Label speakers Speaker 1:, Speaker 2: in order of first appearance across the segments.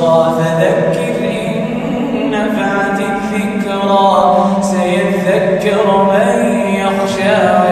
Speaker 1: فذكر إن نفعت الذكرى سيذكر من يخشى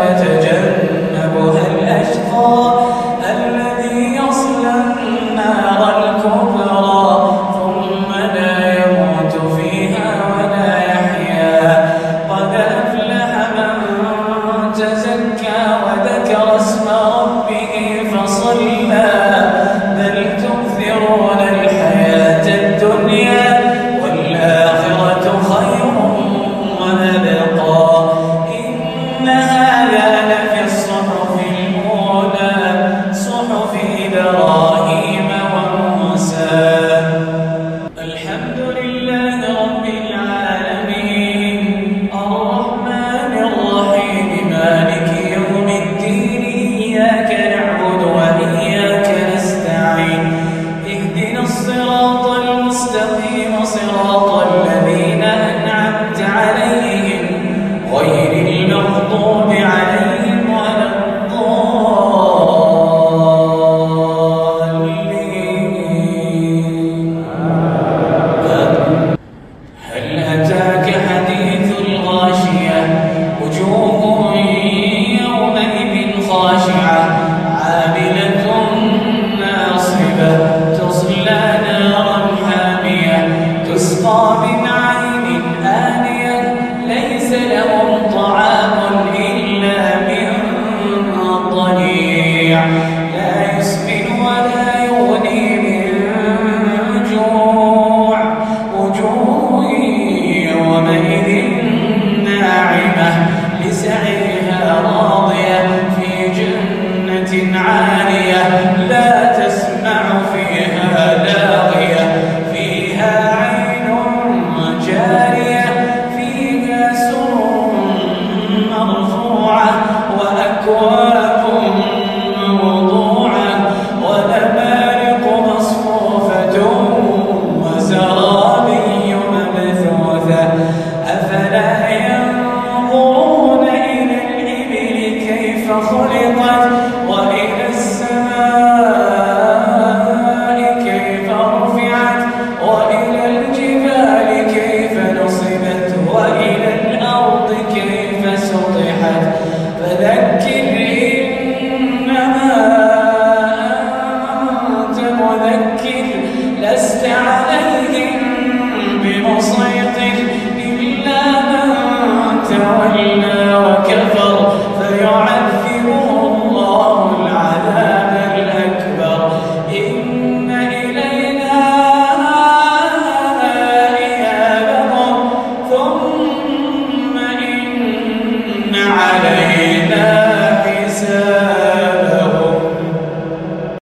Speaker 1: Yeah.